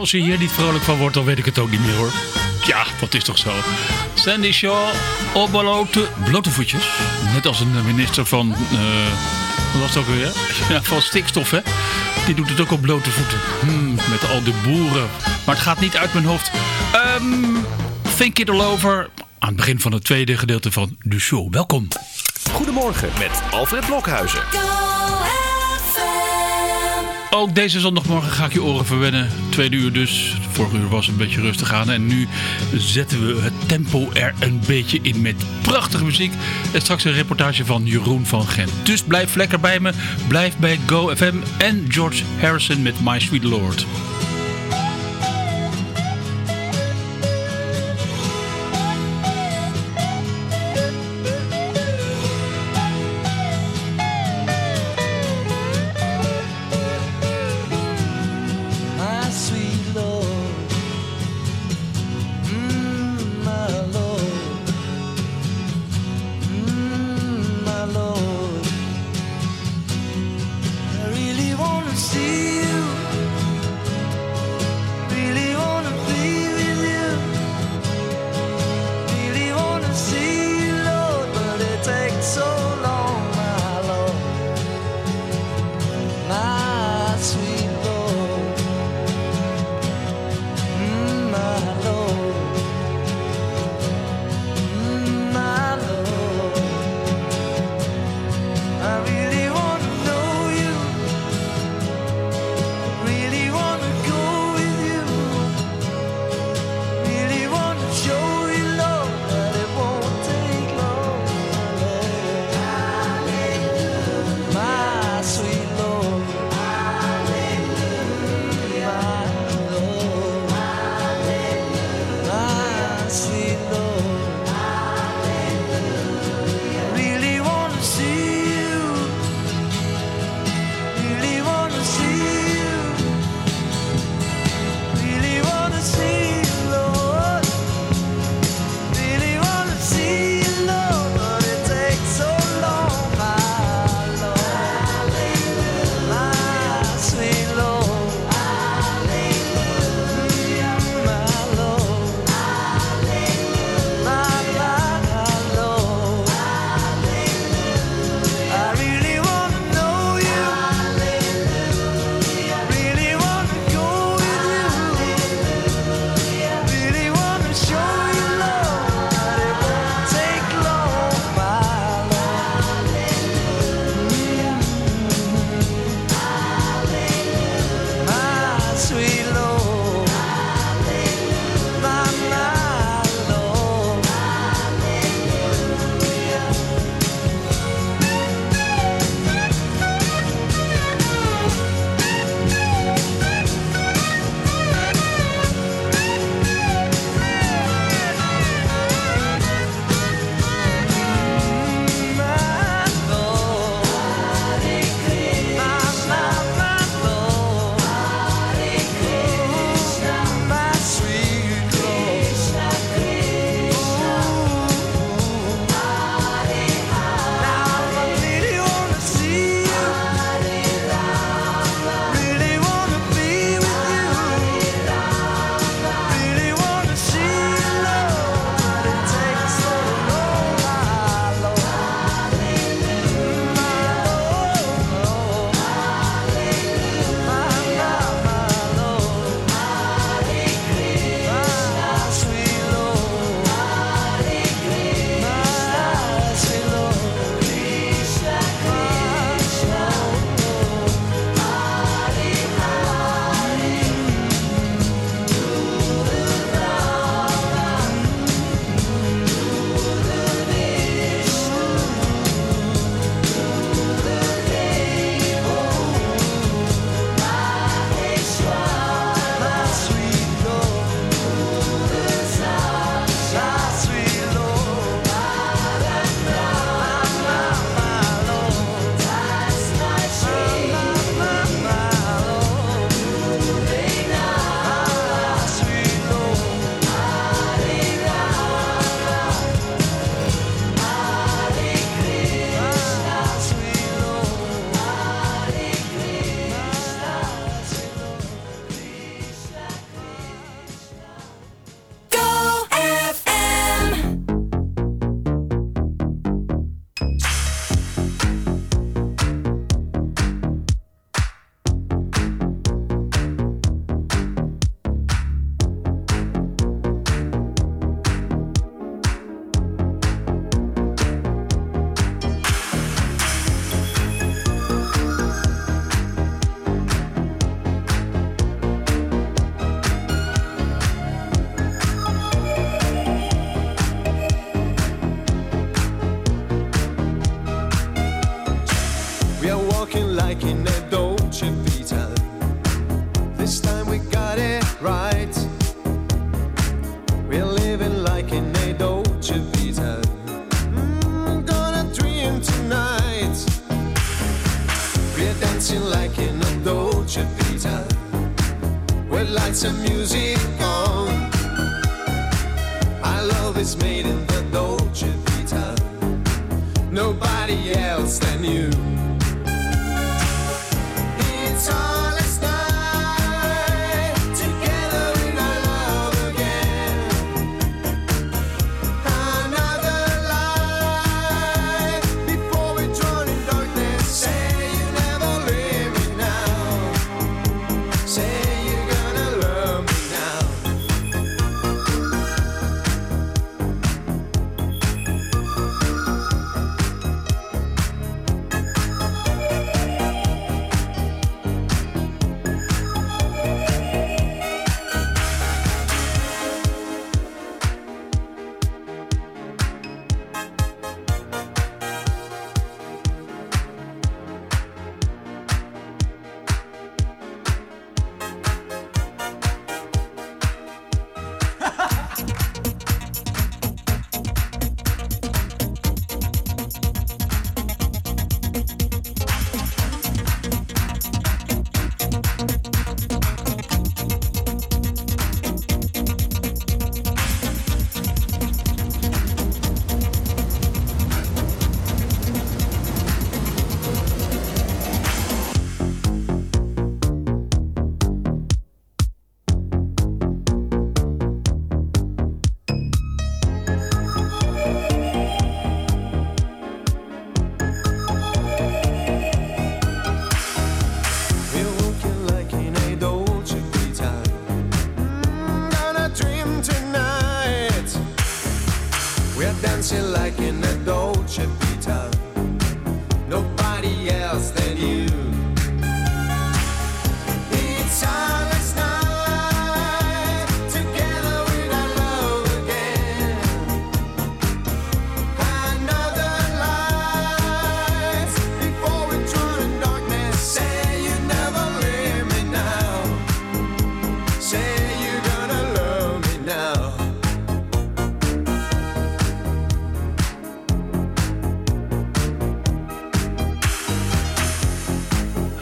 Als je hier niet vrolijk van wordt, dan weet ik het ook niet meer hoor. Ja, dat is toch zo. Sandy Shaw op blote, blote voetjes. Net als een minister van... eh wat was het ook weer? Ja, van stikstof, hè? Die doet het ook op blote voeten. Hmm, met al die boeren. Maar het gaat niet uit mijn hoofd. Ehm think it all over. Aan het begin van het tweede gedeelte van de show. Welkom. Goedemorgen met Alfred Blokhuizen. Ook deze zondagmorgen ga ik je oren verwennen. Tweede uur dus. Vorige uur was een beetje rustig aan. En nu zetten we het tempo er een beetje in met prachtige muziek. En straks een reportage van Jeroen van Gent. Dus blijf lekker bij me. Blijf bij Go FM en George Harrison met My Sweet Lord.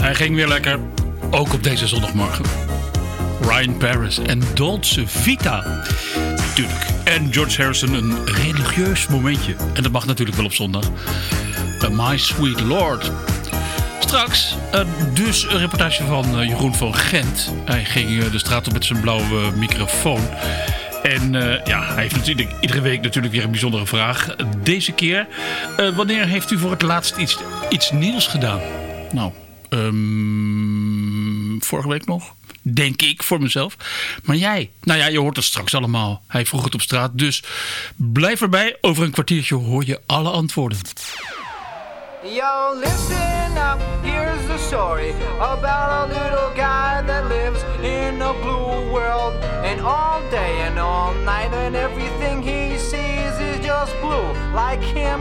Hij ging weer lekker, ook op deze zondagmorgen. Ryan Paris en Dolce Vita. Tuurlijk. En George Harrison een religieus momentje. En dat mag natuurlijk wel op zondag. Uh, My Sweet Lord. Straks eh, dus een reportage van eh, Jeroen van Gent. Hij ging eh, de straat op met zijn blauwe microfoon. En eh, ja, hij heeft natuurlijk iedere week natuurlijk weer een bijzondere vraag. Deze keer, eh, wanneer heeft u voor het laatst iets, iets nieuws gedaan? Nou, ehm, vorige week nog. Denk ik voor mezelf. Maar jij? Nou ja, je hoort het straks allemaal. Hij vroeg het op straat. Dus blijf erbij. Over een kwartiertje hoor je alle antwoorden. Yo, listen up, here's the story about a little guy that lives in a blue world. And all day and all night, and everything he sees is just blue. Like him,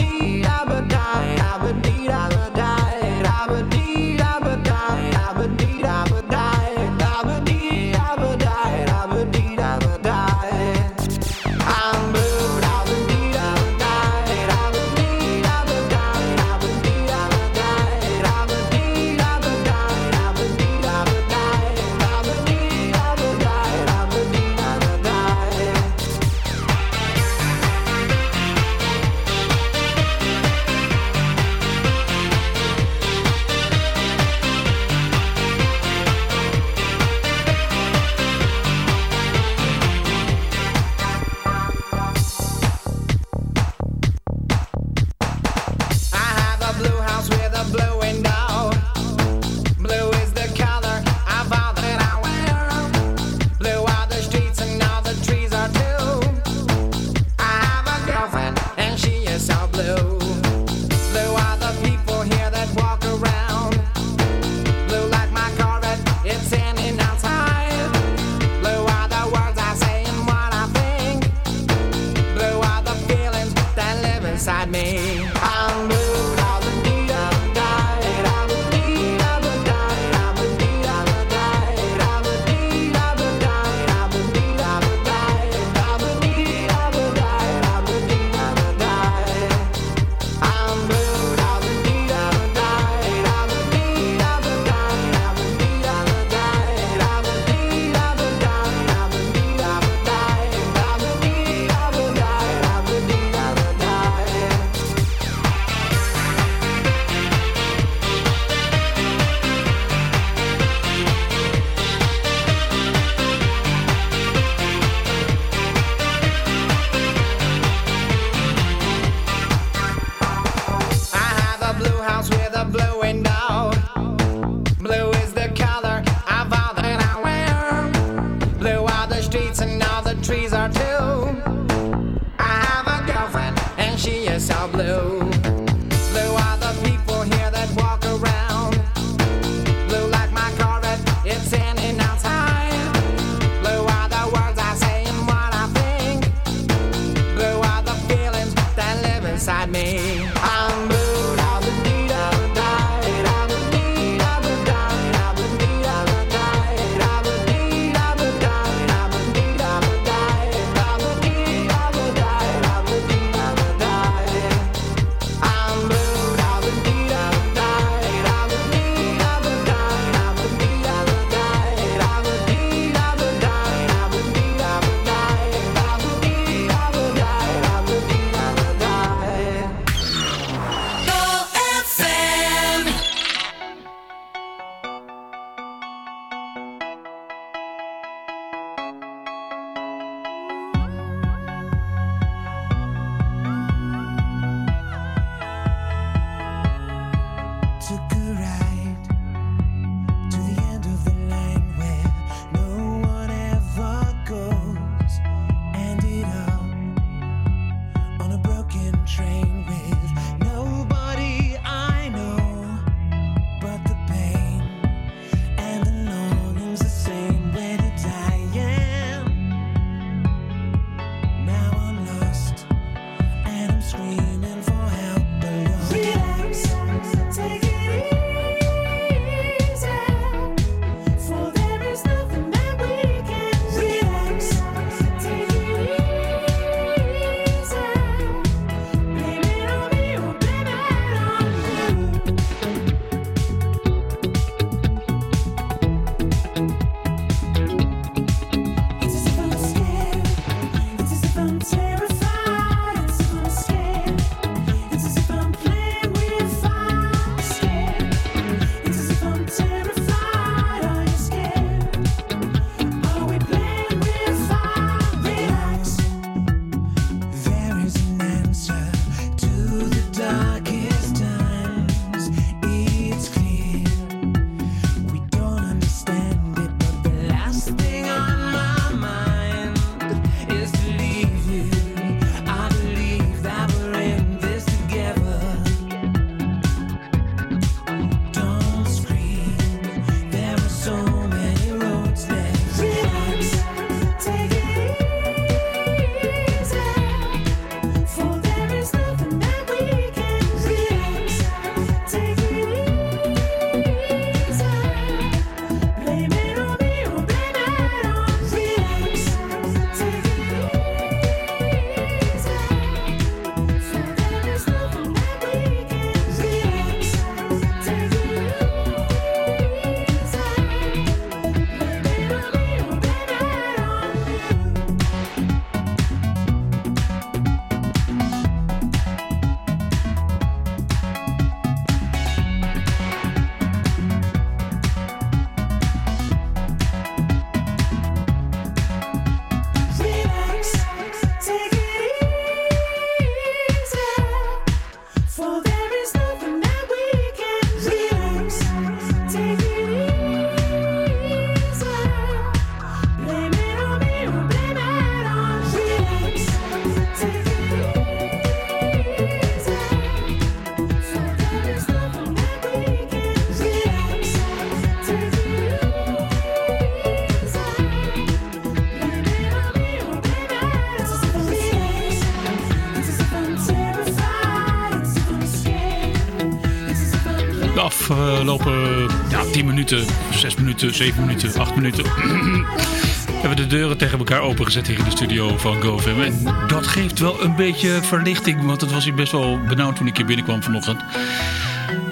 afgelopen ja, 10 minuten, 6 minuten, 7 minuten, 8 minuten... hebben we de deuren tegen elkaar opengezet hier in de studio van GoFam. En dat geeft wel een beetje verlichting, want het was hier best wel benauwd toen ik hier binnenkwam vanochtend.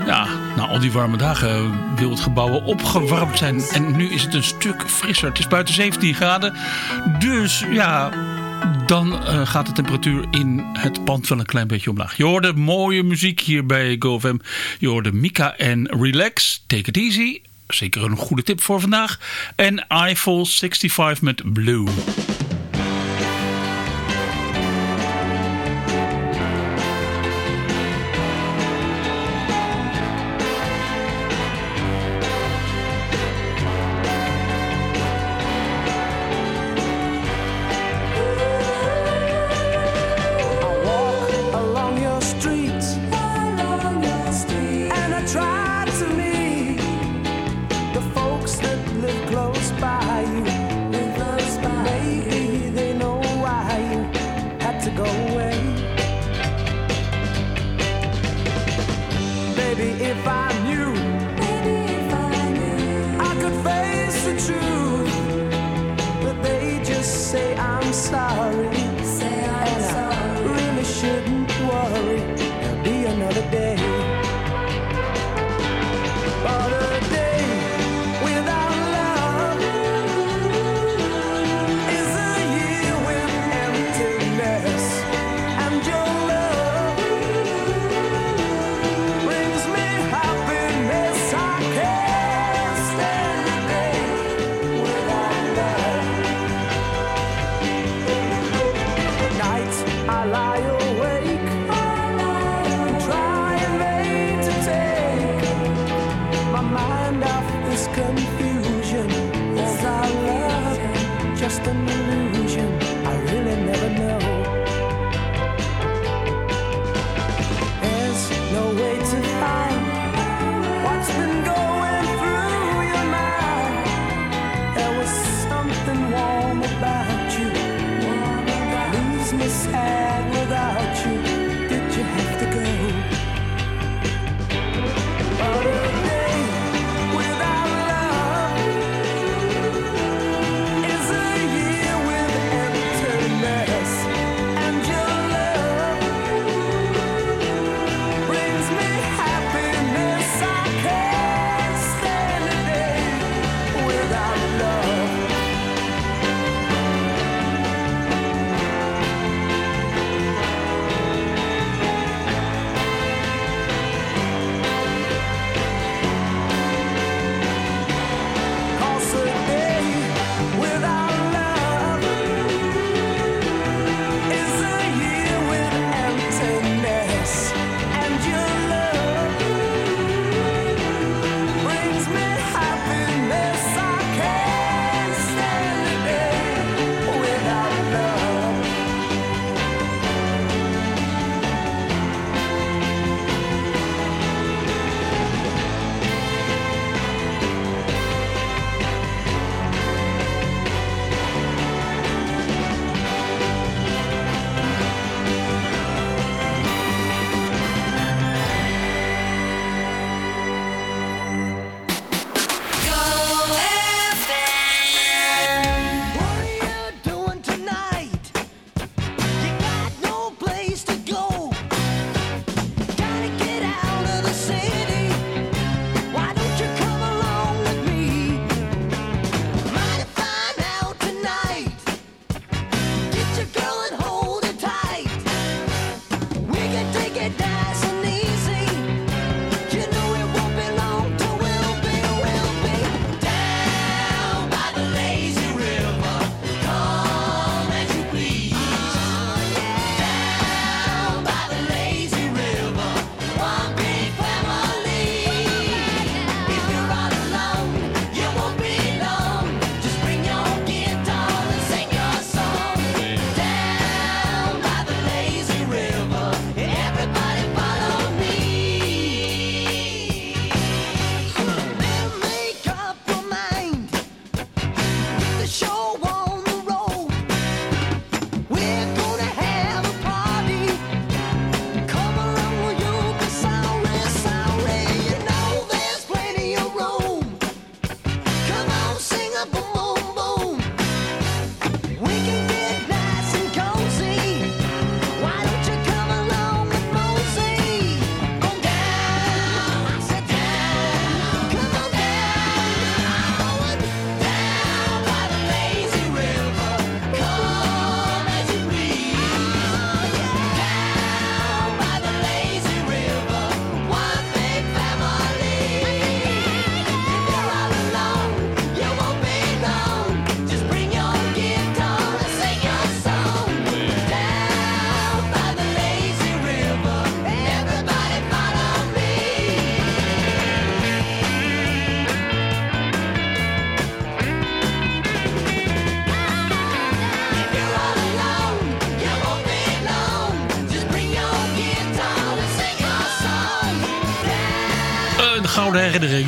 Ja, na al die warme dagen wil het gebouw opgewarmd zijn. En nu is het een stuk frisser. Het is buiten 17 graden. Dus ja, dan eh, gaat de temperatuur in het pand wel een klein beetje omlaag. Je hoorde mooie muziek hier bij GoFM. Je hoorde Mika en Relax, Take It Easy. Zeker een goede tip voor vandaag. En Eiffel 65 met Blue.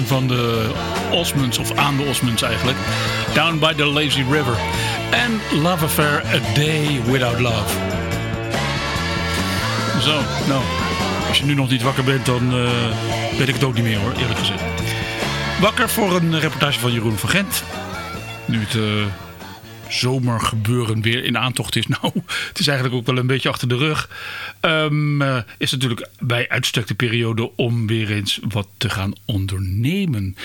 Van de Osmonds, of aan de Osmonds eigenlijk. Down by the Lazy River. En Love Affair, A Day Without Love. Zo, nou, als je nu nog niet wakker bent, dan eh, weet ik het ook niet meer hoor, eerlijk gezegd. Wakker voor een reportage van Jeroen van Gent. Nu het eh, zomergebeuren weer in aantocht is. Nou, het is eigenlijk ook wel een beetje achter de rug. Ehm, eh, is natuurlijk bij uitstek de periode om weer eens wat te gaan ondernemen.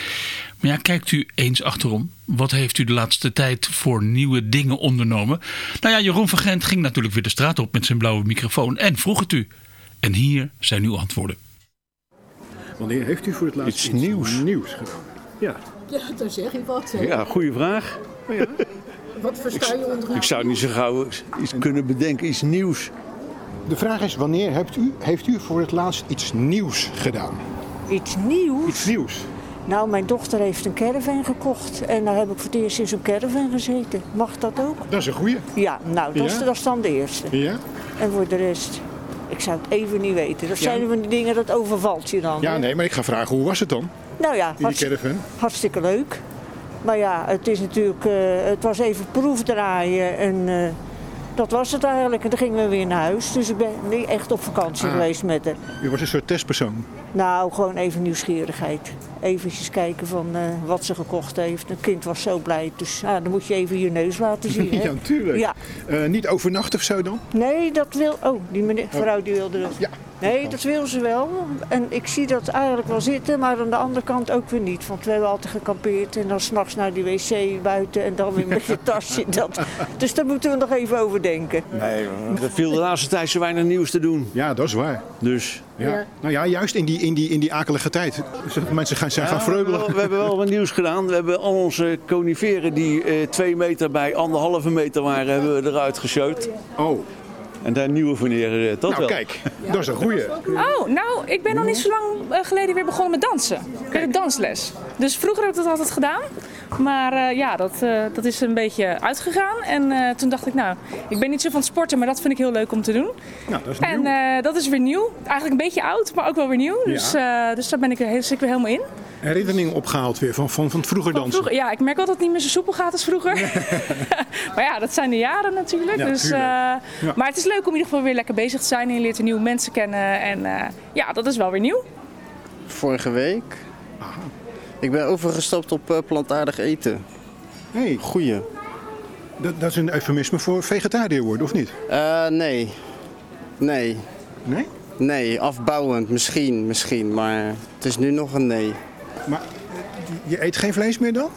Maar ja, kijkt u eens achterom. Wat heeft u de laatste tijd voor nieuwe dingen ondernomen? Nou ja, Jeroen van Gent ging natuurlijk weer de straat op met zijn blauwe microfoon en vroeg het u. En hier zijn uw antwoorden. Wanneer heeft u voor het laatst Iets nieuws. nieuws gedaan? Ja. Ja, dan zeg je wat. hè. Ja, goede vraag. Wat versta je onder Ik zou niet zo gauw iets kunnen bedenken, iets nieuws. De vraag is, wanneer hebt u, heeft u voor het laatst iets nieuws gedaan? iets nieuws? Iets nieuws? Nou, mijn dochter heeft een caravan gekocht. En daar heb ik voor het eerst in zo'n caravan gezeten. Mag dat ook? Dat is een goeie. Ja, nou, dat, Ja? is, dat is dan de eerste. Ja? En voor de rest, ik zou het even niet weten. Dat zijn van die dingen, dat overvalt je dan. Ja, hè? nee, maar ik ga vragen, hoe was het dan Nou ja, die hartstikke, caravan? hartstikke leuk. Maar ja, het is natuurlijk, eh, het was even proefdraaien en eh, dat was het eigenlijk. En dan gingen we weer naar huis. Dus ik ben niet echt op vakantie Ah. geweest met haar. U was een soort testpersoon. Nou, gewoon even nieuwsgierigheid. Even kijken van eh, wat ze gekocht heeft. Een kind was zo blij. Dus ja, dan moet je even je neus laten zien. Hè? Ja, natuurlijk. Ja. Eh, niet overnacht of zo dan? Nee, dat wil... Oh, die meneer, vrouw die wilde dat. Ja. Nee, dat wil ze wel. En ik zie dat eigenlijk wel zitten, maar aan de andere kant ook weer niet. Want we hebben altijd gekampeerd en dan s'nachts naar die wc buiten en dan weer met je tasje. Dat. Dus daar moeten we nog even over denken. Nee, er viel de laatste tijd zo weinig nieuws te doen. Ja, dat is waar. Dus Ja. Ja. Nou ja, juist in die, in die, in die akelige tijd. Mensen gaan, zijn Ja, we, hebben vreugelen. wel, we hebben wel wat nieuws gedaan. We hebben al onze coniferen die eh, twee meter bij anderhalve meter waren, hebben we eruit gesjeut. Oh, En daar nieuwe voor neer. Dat nou wel. kijk, dat is een goeie. Oh, nou, ik ben nog niet zo lang eh, geleden weer begonnen met dansen. Met een dansles. Dus vroeger heb ik dat altijd gedaan. Maar eh, ja, dat, eh, dat is een beetje uitgegaan. En eh, toen dacht ik, nou, ik ben niet zo van het sporten, maar dat vind ik heel leuk om te doen. Nou, dat is En nieuw. eh, dat is weer nieuw. Eigenlijk een beetje oud, maar ook wel weer nieuw. Dus, eh, dus daar ben ik, er- zit ik weer helemaal in. Herinneringen opgehaald weer van, van, van het vroeger dansen. Vroeger, ja, ik merk wel dat het niet meer zo soepel gaat als vroeger. maar ja, dat zijn de jaren natuurlijk. Ja, dus, eh. Maar het is leuk om in ieder geval weer lekker bezig te zijn. En je leert er nieuwe mensen kennen. En eh, ja, dat is wel weer nieuw. Vorige week. Ik ben overgestapt op eh, plantaardig eten. Hey, Goeie. dat, dat is een eufemisme voor vegetariër worden, of niet? Eh, nee. Nee. Nee? Nee, afbouwend. Misschien, misschien. Maar het is nu nog een nee. Maar eh, je eet geen vlees meer dan?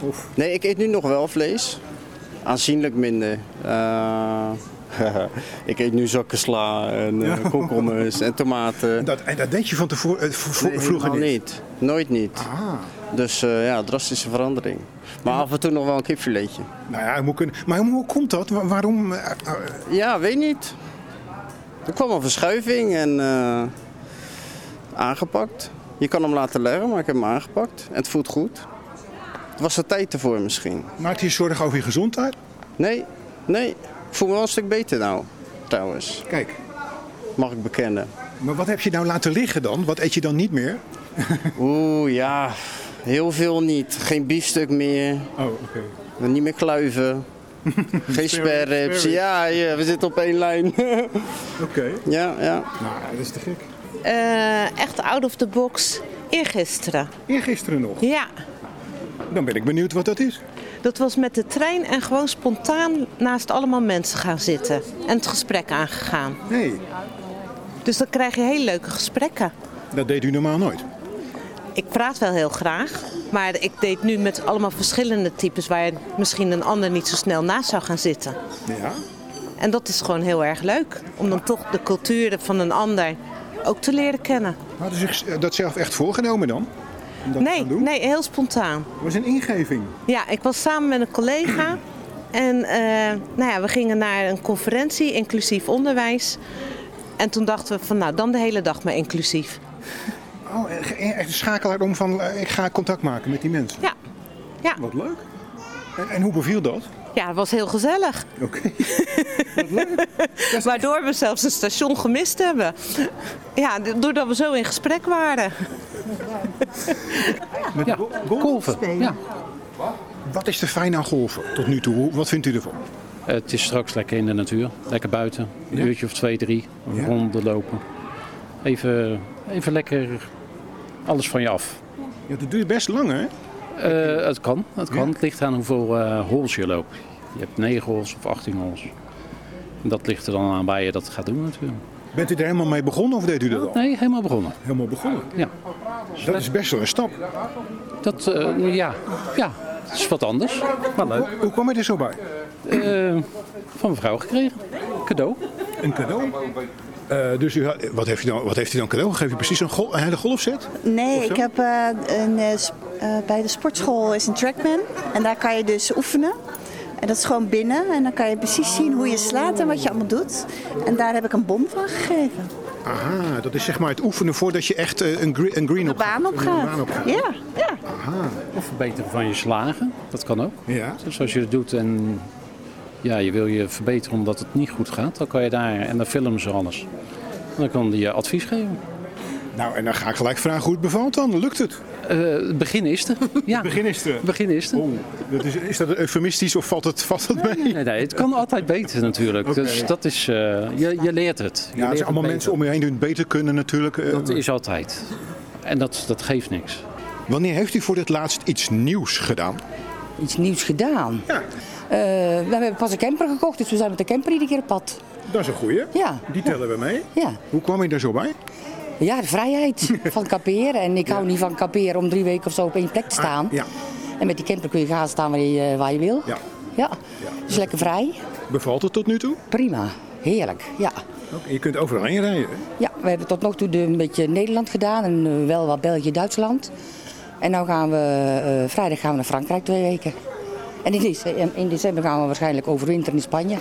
Of? Nee, ik eet nu nog wel vlees. Aanzienlijk minder. Eh, ik eet nu zakken sla en eh, komkommers en tomaten. Dat, en dat deed je van tevoren, eh, Nee, vroeger niet? niet. Nooit niet. Ah, Dus eh, ja, drastische verandering. Maar af en toe nog wel een kipfiletje. nou ja, hoe kunnen, maar hoe komt dat? Wa- Waarom? Ja, weet niet. Er kwam een verschuiving en aangepakt. Je kan hem laten leggen, maar ik heb hem aangepakt. En het voelt goed. Het was er tijd ervoor misschien. maakt je zorg over je gezondheid? Nee, nee. Ik voel me wel een stuk beter nou, trouwens. Kijk, Mag ik bekennen. maar wat heb je nou laten liggen dan? Wat eet je dan niet meer? Oeh, ja. Heel veel niet. Geen biefstuk meer. Oh, oké. Niet meer kluiven. Geen sperrips. Ja, ja, we zitten op één lijn. Oké. ja, ja. Nou, dat is te gek. Eh, echt out of the box. Eergisteren. Eergisteren nog. Ja, Dan ben ik benieuwd wat dat is. Dat was met de trein en gewoon spontaan naast allemaal mensen gaan zitten. En het gesprek aangegaan. Nee, Dus dan krijg je heel leuke gesprekken. dat deed u normaal nooit. Ik praat wel heel graag, maar ik deed nu met allemaal verschillende types waar misschien een ander niet zo snel naast zou gaan zitten. Ja? En dat is gewoon heel erg leuk. Om dan toch de cultuur van een ander ook te leren kennen. Hadden ze zich dat zelf echt voorgenomen dan? Om dat Nee, doen? nee, heel spontaan. Het was een ingeving. Ja, ik was samen met een collega. En eh, nou ja, we gingen naar een conferentie, inclusief onderwijs. En toen dachten we van nou, dan de hele dag maar inclusief. Oh, echt een schakelaar om van, eh, ik ga contact maken met die mensen. Ja, ja. Wat leuk. En, en hoe beviel dat? Ja, het was heel gezellig. Oké. Waardoor we zelfs een station gemist hebben. Ja, doordat we zo in gesprek waren. Met go- golven? Ja. Wat is er fijn aan golven tot nu toe? Wat vindt u ervan? Het is straks lekker in de natuur. Lekker buiten. Een Ja? uurtje of twee, drie. Ja. Rondlopen. Even, even lekker alles van je af. Ja, dat duurt best lang, hè? Eh, het kan. Het kan. Het ligt aan hoeveel eh holes je loopt. Je hebt 9 holes of 18 holes. En dat ligt er dan aan waar je dat gaat doen natuurlijk. Bent u er helemaal mee begonnen of deed u dat al? Nee, helemaal begonnen. Helemaal begonnen? Ja. Dat is best wel een stap. Dat, eh, ja. ja, het is wat anders. Maar leuk. Hoe kwam je er zo bij? Van mijn vrouw gekregen. Cadeau. Een cadeau? Eh, dus u, wat, heeft u dan, wat heeft u dan cadeau gegeven? U Precies een, gol, een hele golfset? Nee, ik heb eh, een, eh, bij de sportschool is een trackman. En daar kan je dus oefenen. En dat is gewoon binnen. En dan kan je precies zien hoe je slaat en wat je allemaal doet. En daar heb ik een bom van gegeven. Aha, dat is zeg maar het oefenen voordat je echt een, gre- een green op baan op Een gaat. baan op gaat. Ja, ja. Aha. Of verbeteren van je slagen. Dat kan ook. Ja. Dus als je het doet en ja, je wil je verbeteren omdat het niet goed gaat, dan kan je daar en dan filmen ze alles. En dan kan die je advies geven. Nou, en dan ga ik gelijk vragen hoe het bevalt dan. Lukt het? Eh, het begin is er. Ja. Het begin is er. Het begin is er. Dat is, is dat eufemistisch of valt het, valt het mee? Nee, nee, het kan altijd beter natuurlijk. Oké. Dus dat is, eh, je, je leert het. Je Ja, allemaal mensen om je heen die het beter kunnen natuurlijk. Eh, Dat is altijd. En dat, dat geeft niks. Wanneer heeft u voor het laatst iets nieuws gedaan? Iets nieuws gedaan. Ja. We hebben pas een camper gekocht, dus we zijn met de camper iedere keer op pad. Dat is een goeie. Ja. Die tellen we mee. Ja. Hoe kwam je daar zo bij? Ja, de vrijheid van kamperen. En ik hou niet van kamperen om drie weken of zo op één plek te staan. Ja. En met die camper kun je gaan staan waar je, waar je wil. Ja. Ja. Dus lekker vrij. Bevalt het tot nu toe? Prima. Heerlijk. Ja. Je kunt overal heen rijden. hè? ja, we hebben tot nog toe een beetje Nederland gedaan. En eh, wel wat België, Duitsland. En nu gaan we, eh, vrijdag gaan we naar Frankrijk twee weken. En in december, in december gaan we waarschijnlijk overwinteren in Spanje.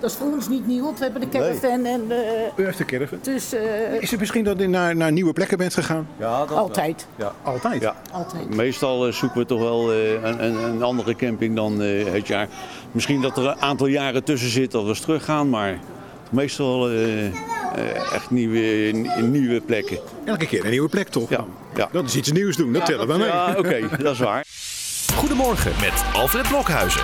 Dat is voor ons niet nieuw, want we hebben de caravan en... eh, U heeft de caravan. dus eh, Is het misschien dat u naar, naar nieuwe plekken bent gegaan? Ja, dat altijd. Ja. Altijd? Ja. Altijd. Meestal eh, zoeken we toch wel eh, een, een, een andere camping dan eh, het jaar. Misschien dat er een aantal jaren tussen zit dat we eens teruggaan, maar meestal echt nieuwe, nieuwe plekken. Elke keer een nieuwe plek toch? Ja. ja. Dat is iets nieuws doen, dat tellen we mee. Ja, oké, dat is waar. Goedemorgen met Alfred Blokhuizen.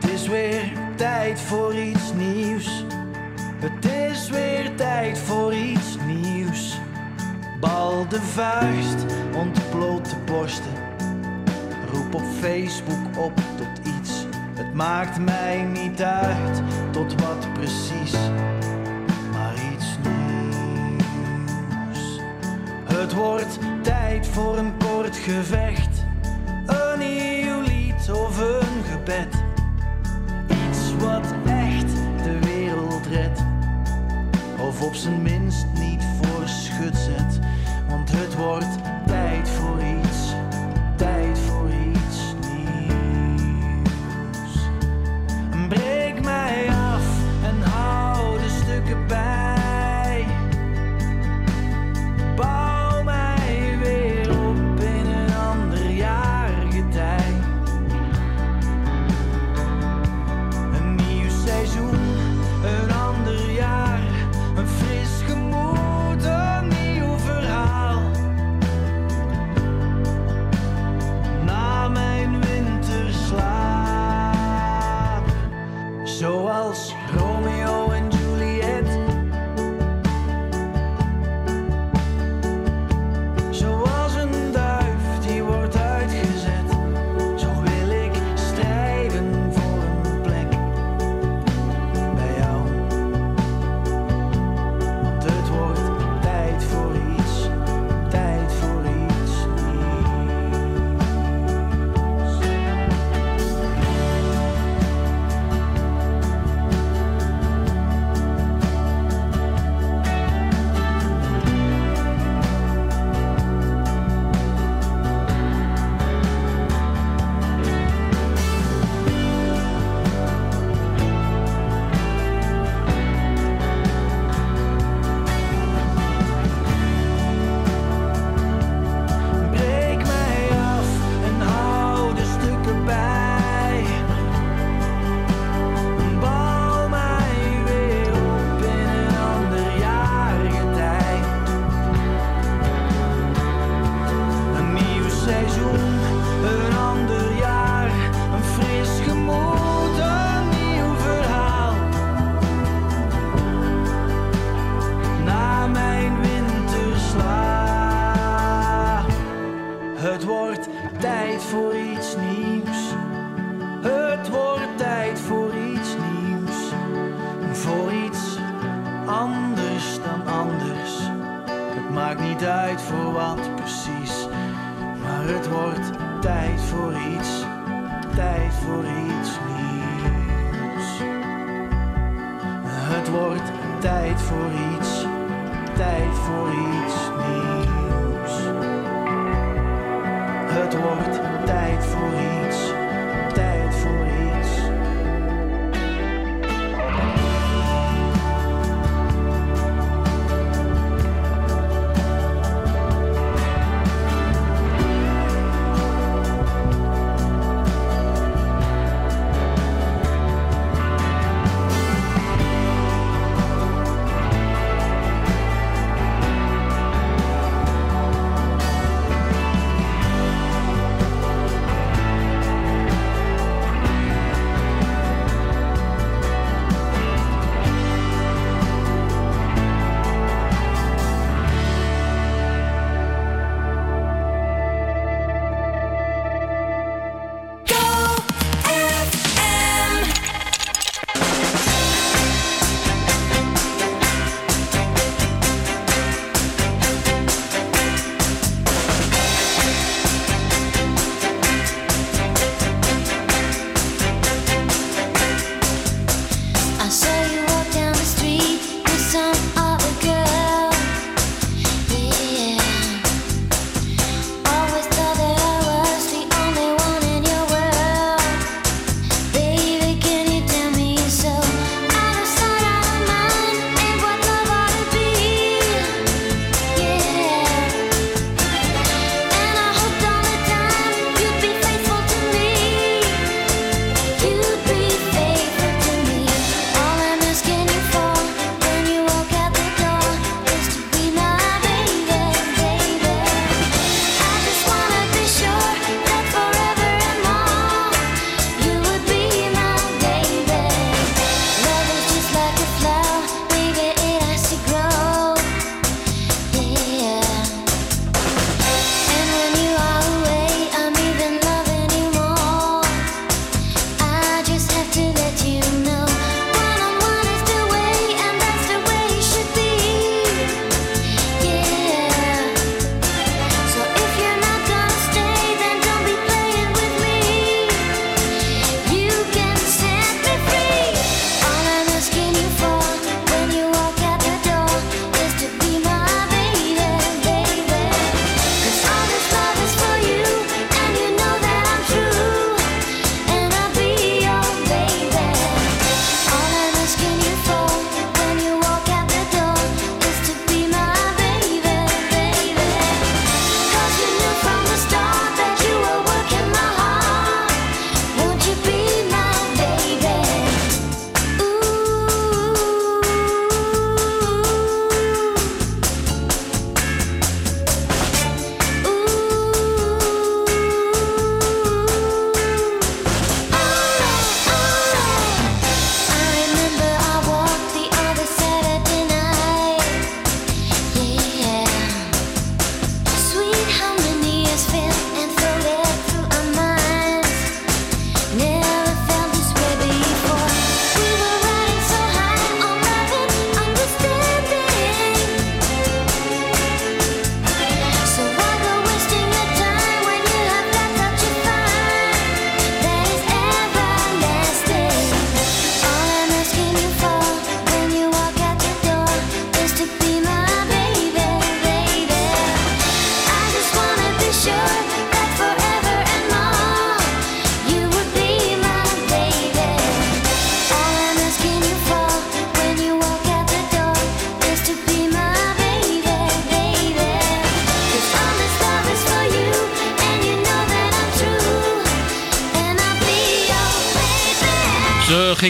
Het is weer tijd voor iets nieuws. Het is weer tijd voor iets nieuws. Bal de vuist, ontbloot de borsten. Roep op Facebook op tot iets. Het maakt mij niet uit tot wat precies. Maar iets nieuws. Het wordt tijd voor een kort gevecht. Op zijn minst niet voor schut zet. Want het wordt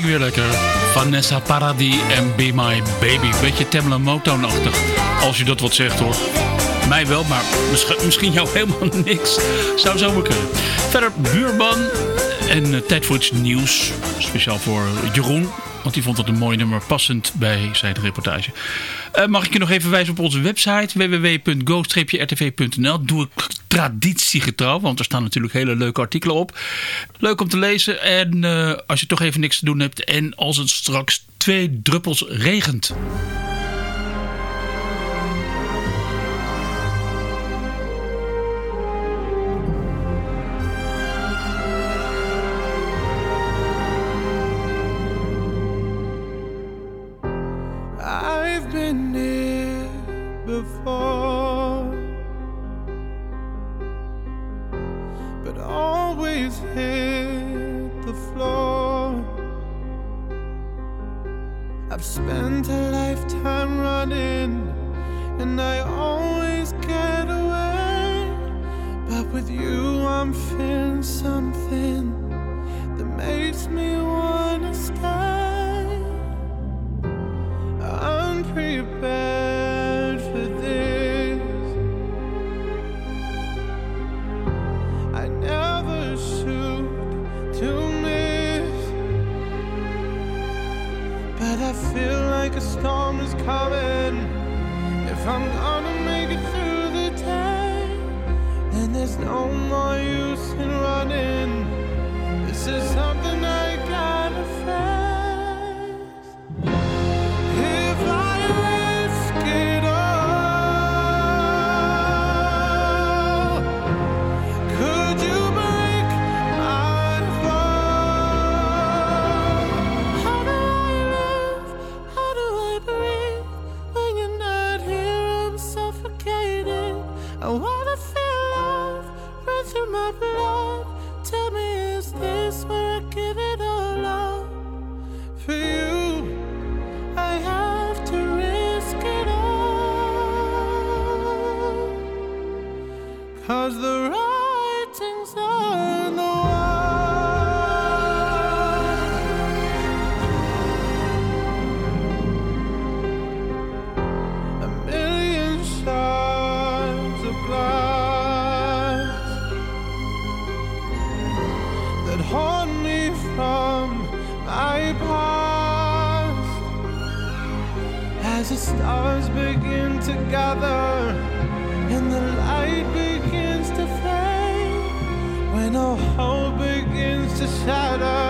ik weer lekker. Vanessa Paradis en Be My Baby. Beetje Tamla Motown-achtig. Als je dat wat zegt hoor. Mij wel, maar misschien jou helemaal niks. Zou zo maar kunnen. Verder buurman. En uh, tijd voor iets nieuws. Speciaal voor Jeroen. Want die vond dat een mooi nummer passend bij zijn reportage. Eh, mag ik je nog even wijzen op onze website www.go-rtv.nl. Doe ik traditiegetrouw. Want er staan natuurlijk hele leuke artikelen op. Leuk om te lezen. En eh, als je toch even niks te doen hebt. En als het straks twee druppels regent. forgiven. gather and the light begins to fade. When all hope begins to shatter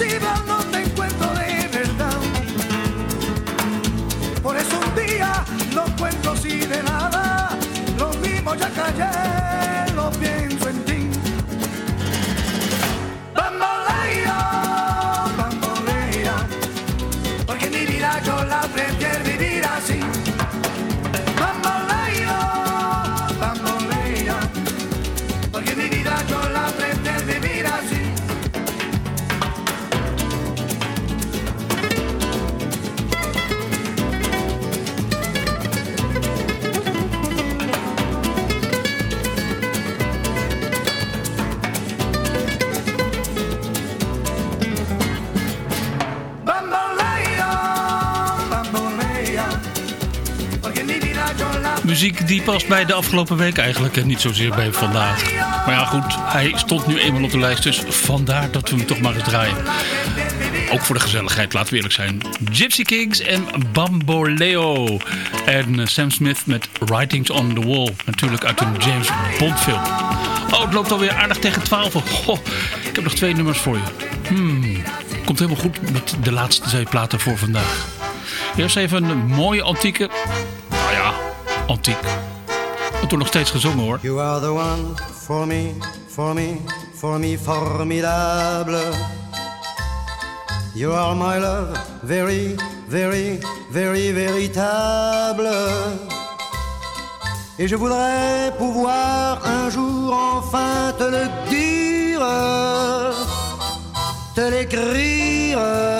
Eres posible, no te encuentro de verdad. Por eso un día no cuento así de nada. Lo mismo ya callé, Die past bij de afgelopen week eigenlijk en niet zozeer bij vandaag. Maar ja goed, hij stond nu eenmaal op de lijst, dus vandaar dat we hem toch maar eens draaien. Ook voor de gezelligheid, laten we eerlijk zijn. Gypsy Kings en Bamboleo. En eh, Sam Smith met Writings on the Wall. Natuurlijk uit een James Bond film. Oh, het loopt alweer aardig tegen 12. Goh, ik heb nog twee nummers voor je. Hmm, komt helemaal goed met de laatste twee platen voor vandaag. Eerst even een mooie antieke. Nou ja, antiek. Het wordt nog steeds gezongen hoor. You are the one for me, for me, for me formidable. You are my love, very, very, very véritable. Et je voudrais pouvoir un jour enfin te le dire, te l'écrire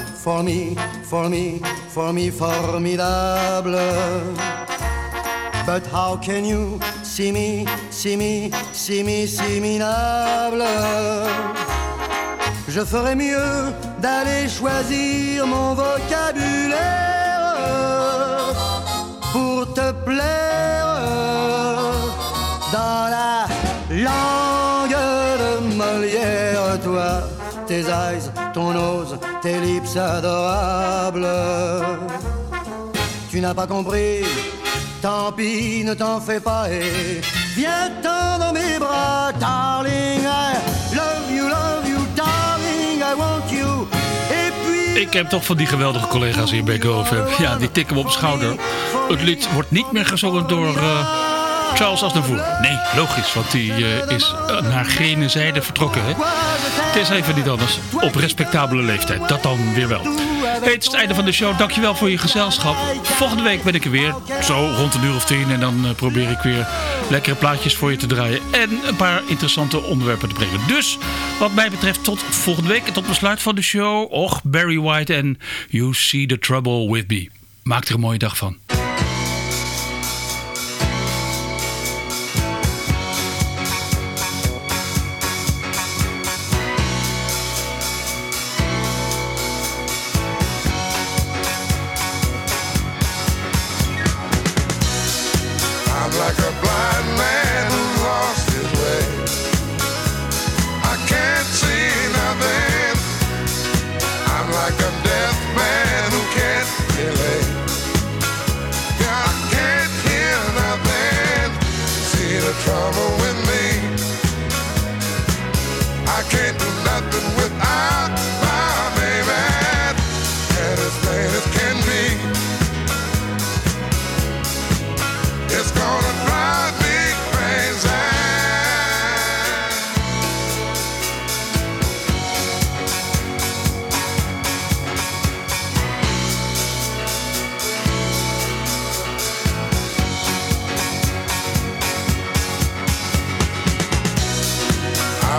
for me, for me, for me, formidable. But how can you see me, see me, see me, see me minable? Je ferais mieux d'aller choisir mon vocabulaire pour te plaire dans la langue de Molière, toi, tes eyes, ton nose, tes lips adorables. Tu n'as pas compris, tant pis, ne t'en fais pas et viens-t'en dans mes bras, darling. I love you, love you, darling, I want you. Et puis. Ik heb toch van die geweldige collega's hier bij GoFam. Ja, die tikken me op de schouder. Het lied wordt niet meer gezongen door eh, Charles Aznavour. Nee, logisch, want die eh, is eh, naar gene zijde vertrokken. Hè? Het is even niet anders. Op respectabele leeftijd, dat dan weer wel. Het is het einde van de show. Dankjewel voor je gezelschap. Volgende week ben ik er weer. Zo rond een uur of tien. En dan eh, probeer ik weer lekkere plaatjes voor je te draaien. En een paar interessante onderwerpen te brengen. Dus wat mij betreft tot volgende week. En tot besluit van de show. Och, Barry White en You See the Trouble With Me. Maak er een mooie dag van.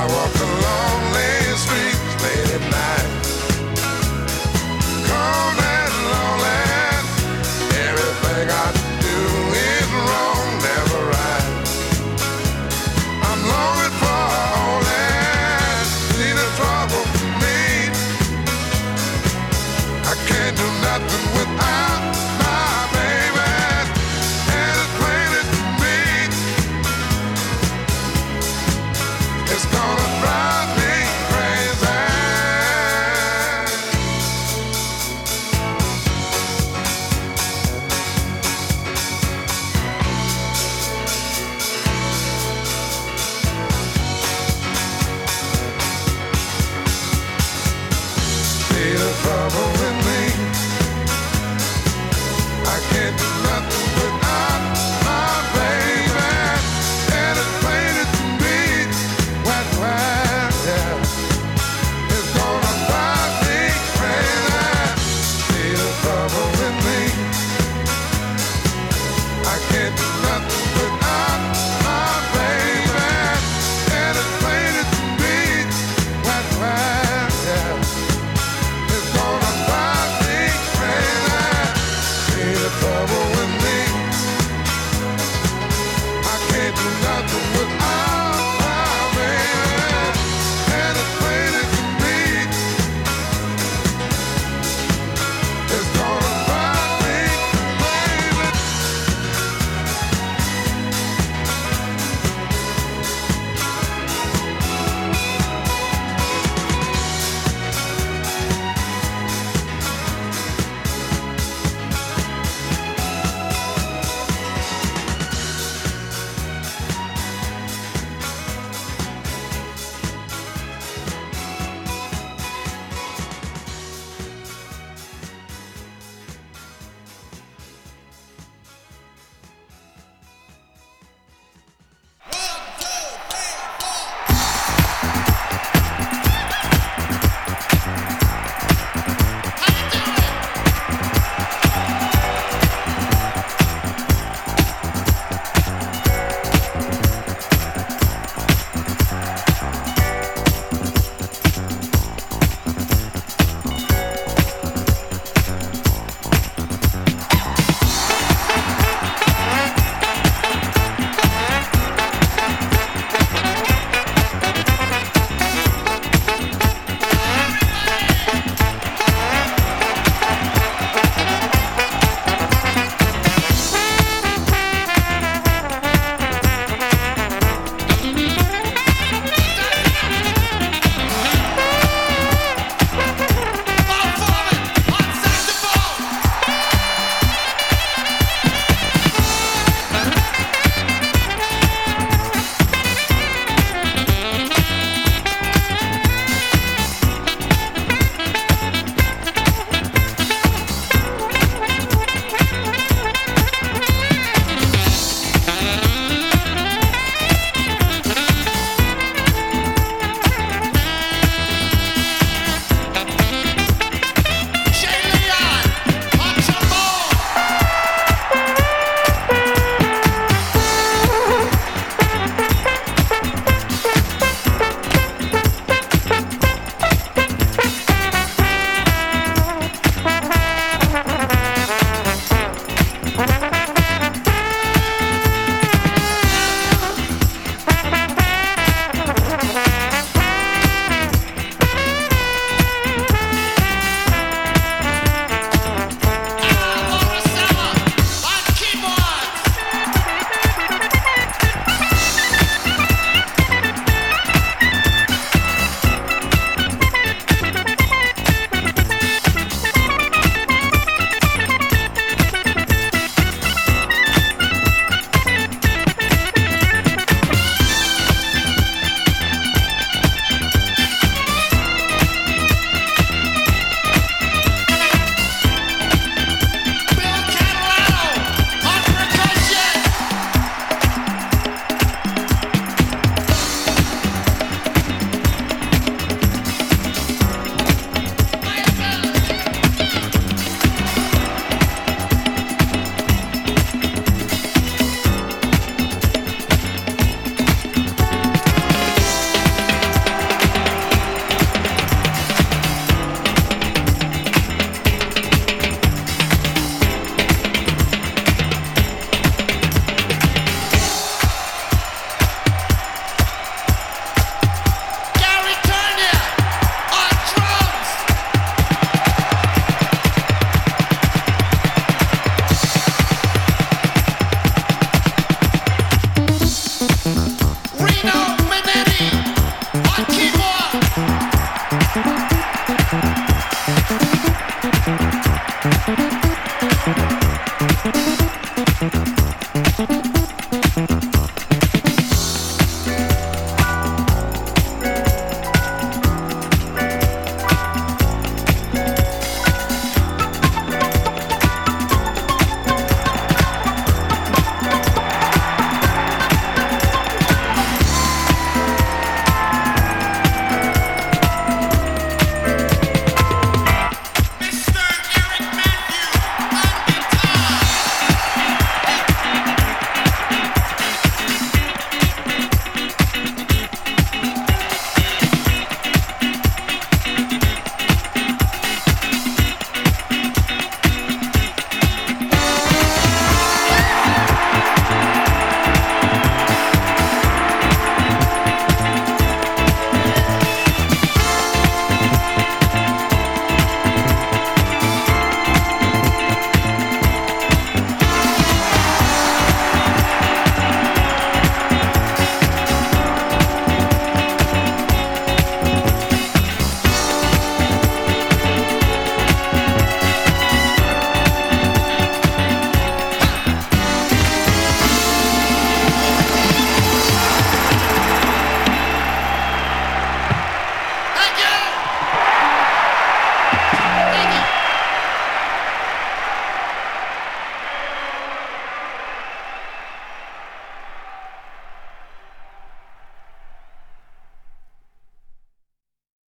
I